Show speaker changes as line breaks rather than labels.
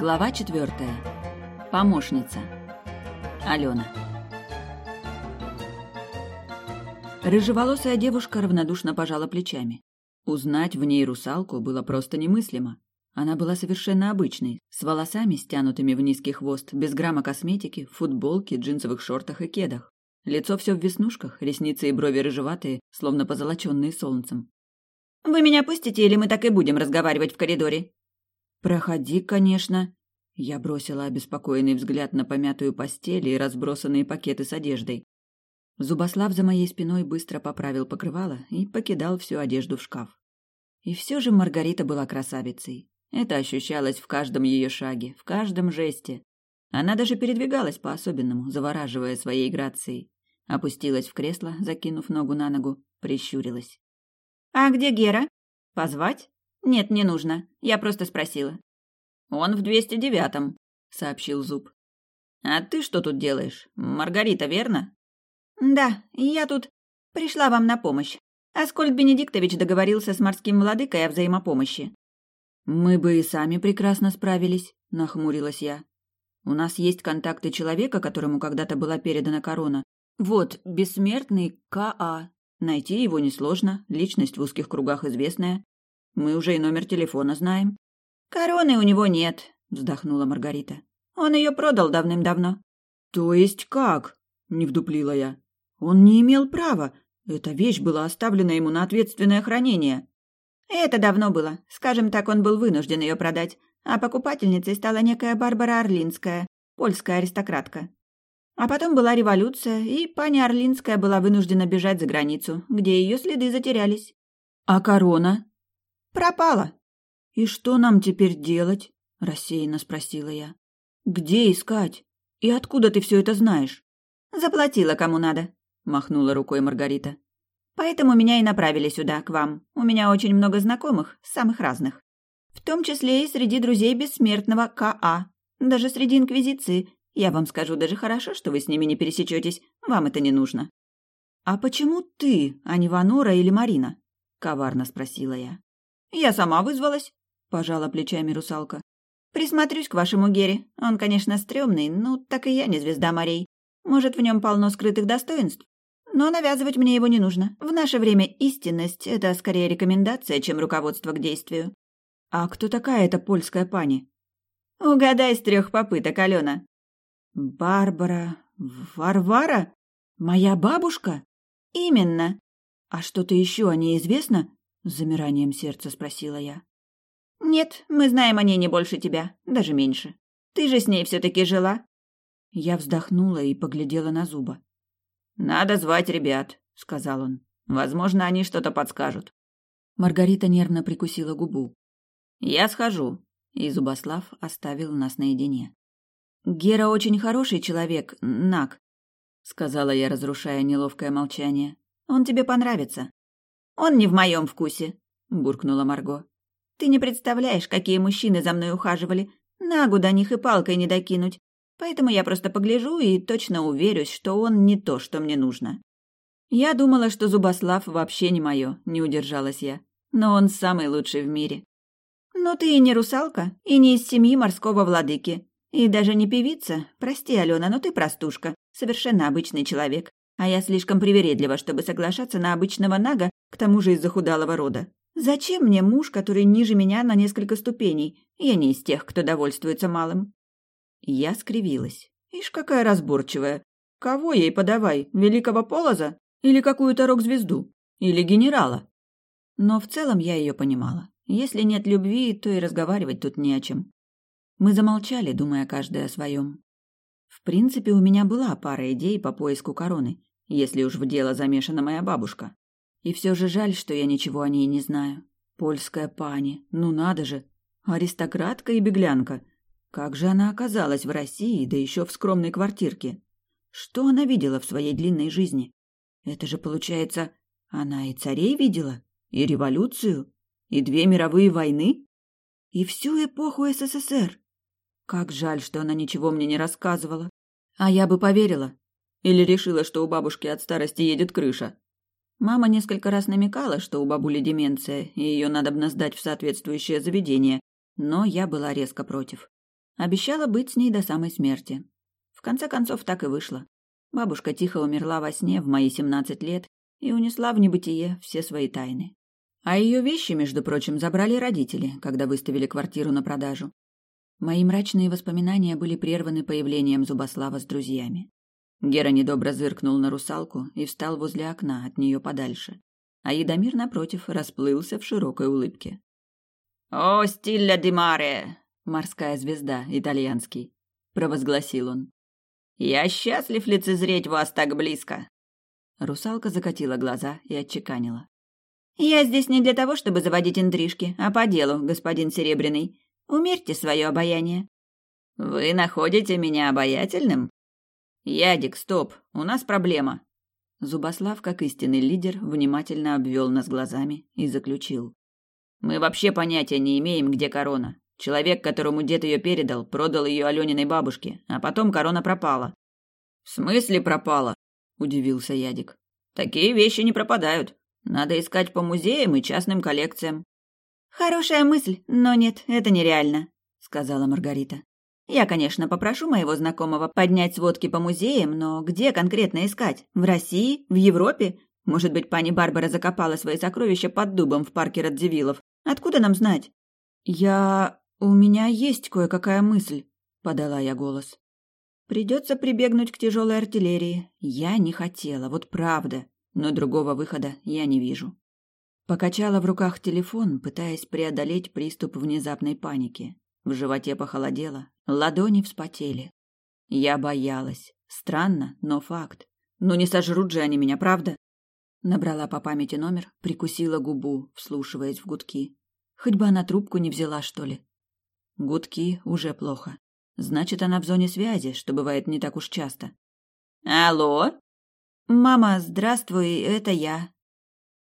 Глава четвертая. Помощница. Алена. Рыжеволосая девушка равнодушно пожала плечами. Узнать в ней русалку было просто немыслимо. Она была совершенно обычной, с волосами, стянутыми в низкий хвост, без грамма косметики, в футболке, джинсовых шортах и кедах. Лицо все в веснушках, ресницы и брови рыжеватые, словно позолоченные солнцем.
«Вы меня пустите, или мы так и будем разговаривать в коридоре?»
«Проходи, конечно». Я бросила обеспокоенный взгляд на помятую постель и разбросанные пакеты с одеждой. Зубослав за моей спиной быстро поправил покрывало и покидал всю одежду в шкаф. И все же Маргарита была красавицей. Это ощущалось в каждом ее шаге, в каждом жесте. Она даже передвигалась по-особенному, завораживая своей грацией. Опустилась в кресло, закинув ногу на ногу, прищурилась.
«А где Гера? Позвать?» «Нет, не нужно. Я просто спросила».
«Он в двести девятом», — сообщил Зуб. «А ты что тут делаешь? Маргарита, верно?»
«Да, я тут пришла вам на помощь. Аскольд Бенедиктович договорился с морским владыкой о взаимопомощи».
«Мы бы и сами прекрасно справились», — нахмурилась я. «У нас есть контакты человека, которому когда-то была передана корона. Вот, бессмертный К.А. Найти его несложно, личность в узких кругах известная. Мы уже и номер телефона знаем.
Короны у него нет, вздохнула Маргарита. Он ее продал давным-давно.
То есть как? Не вдуплила я. Он не имел права. Эта вещь была оставлена ему на ответственное хранение.
Это давно было. Скажем так, он был вынужден ее продать. А покупательницей стала некая Барбара Орлинская, польская аристократка. А потом была революция, и паня Орлинская была вынуждена бежать за границу, где ее следы затерялись.
А корона?
Пропала.
И что нам теперь делать? рассеянно спросила я. Где искать? И откуда ты все это знаешь?
Заплатила кому надо, махнула рукой Маргарита. Поэтому меня и направили сюда, к вам. У меня очень много знакомых, самых разных. В том числе и среди друзей бессмертного К.А. Даже среди Инквизиции. Я вам скажу, даже хорошо, что вы с ними не пересечетесь. Вам это не нужно.
«А почему ты, а не Ванора или Марина?» — коварно спросила я.
«Я сама вызвалась», — пожала плечами русалка. «Присмотрюсь к вашему Гере. Он, конечно, стрёмный, но так и я не звезда морей. Может, в нем полно скрытых достоинств. Но навязывать мне его не нужно. В наше время истинность — это скорее рекомендация, чем руководство к действию».
«А кто такая эта польская пани?»
«Угадай с трех попыток, Алена».
«Барбара... Варвара? Моя бабушка?»
«Именно».
«А что-то еще о ней известно?» — с замиранием сердца спросила я.
«Нет, мы знаем о ней не больше тебя, даже меньше. Ты же с ней все-таки жила».
Я вздохнула и поглядела на зуба.
«Надо звать ребят», — сказал он. «Возможно, они что-то подскажут».
Маргарита нервно прикусила губу.
«Я схожу», и Зубослав оставил нас наедине.
«Гера очень хороший человек, Нак», — сказала я, разрушая неловкое молчание. «Он тебе понравится».
Он не в моем вкусе, буркнула Марго. Ты не представляешь, какие мужчины за мной ухаживали. Нагу до них и палкой не докинуть. Поэтому я просто погляжу и точно уверюсь, что он не то, что мне нужно.
Я думала, что Зубослав вообще не мое, не удержалась я. Но он самый лучший в мире.
Но ты и не русалка, и не из семьи морского владыки. И даже не певица. Прости, Алена, но ты простушка. Совершенно обычный человек. А я слишком привередлива, чтобы соглашаться на обычного нага, к тому же из захудалого рода. Зачем мне муж, который ниже меня на несколько ступеней? Я не из тех, кто довольствуется малым.
Я скривилась. Ишь, какая разборчивая. Кого ей подавай, великого полоза? Или какую-то рок-звезду? Или генерала? Но в целом я ее понимала. Если нет любви, то и разговаривать тут не о чем. Мы замолчали, думая каждый о своем. В принципе, у меня была пара идей по поиску короны, если уж в дело замешана моя бабушка. И все же жаль, что я ничего о ней не знаю. Польская пани, ну надо же, аристократка и беглянка. Как же она оказалась в России, да еще в скромной квартирке? Что она видела в своей длинной жизни? Это же, получается, она и царей видела, и революцию, и две мировые войны, и всю эпоху СССР. Как жаль, что она ничего мне не рассказывала. А я бы поверила, или решила, что у бабушки от старости едет крыша. Мама несколько раз намекала, что у бабули деменция, и ее надо бы сдать в соответствующее заведение, но я была резко против. Обещала быть с ней до самой смерти. В конце концов, так и вышло. Бабушка тихо умерла во сне в мои семнадцать лет и унесла в небытие все свои тайны. А ее вещи, между прочим, забрали родители, когда выставили квартиру на продажу. Мои мрачные воспоминания были прерваны появлением Зубослава с друзьями. Гера недобро зыркнул на русалку и встал возле окна от нее подальше. А Едомир, напротив, расплылся в широкой улыбке.
«О, стилля ди маре!»
«Морская звезда, итальянский», — провозгласил он.
«Я счастлив лицезреть вас так близко!»
Русалка закатила глаза и отчеканила.
«Я здесь не для того, чтобы заводить интрижки, а по делу, господин Серебряный. Умерьте свое обаяние». «Вы находите меня обаятельным?» «Ядик, стоп, у нас проблема».
Зубослав, как истинный лидер, внимательно обвел нас глазами и заключил.
«Мы вообще понятия не имеем, где корона. Человек, которому дед ее передал, продал ее Алениной бабушке, а потом корона пропала. В смысле пропала? удивился Ядик. Такие вещи не пропадают. Надо искать по музеям и частным коллекциям.
Хорошая мысль, но нет, это нереально, сказала Маргарита. Я, конечно, попрошу моего знакомого поднять сводки по музеям, но где конкретно искать? В России? В Европе? Может быть, пани Барбара закопала свои сокровища под дубом в парке Радзивиллов? Откуда нам знать?
Я «У меня есть кое-какая мысль», — подала я голос. «Придется прибегнуть к тяжелой артиллерии. Я не хотела, вот правда, но другого выхода я не вижу». Покачала в руках телефон, пытаясь преодолеть приступ внезапной паники. В животе похолодело, ладони вспотели. Я боялась. Странно, но факт. Ну не сожрут же они меня, правда? Набрала по памяти номер, прикусила губу, вслушиваясь в гудки. Хоть бы она трубку не взяла, что ли. Гудки уже плохо. Значит, она в зоне связи, что бывает не так уж часто.
Алло?
Мама, здравствуй, это я.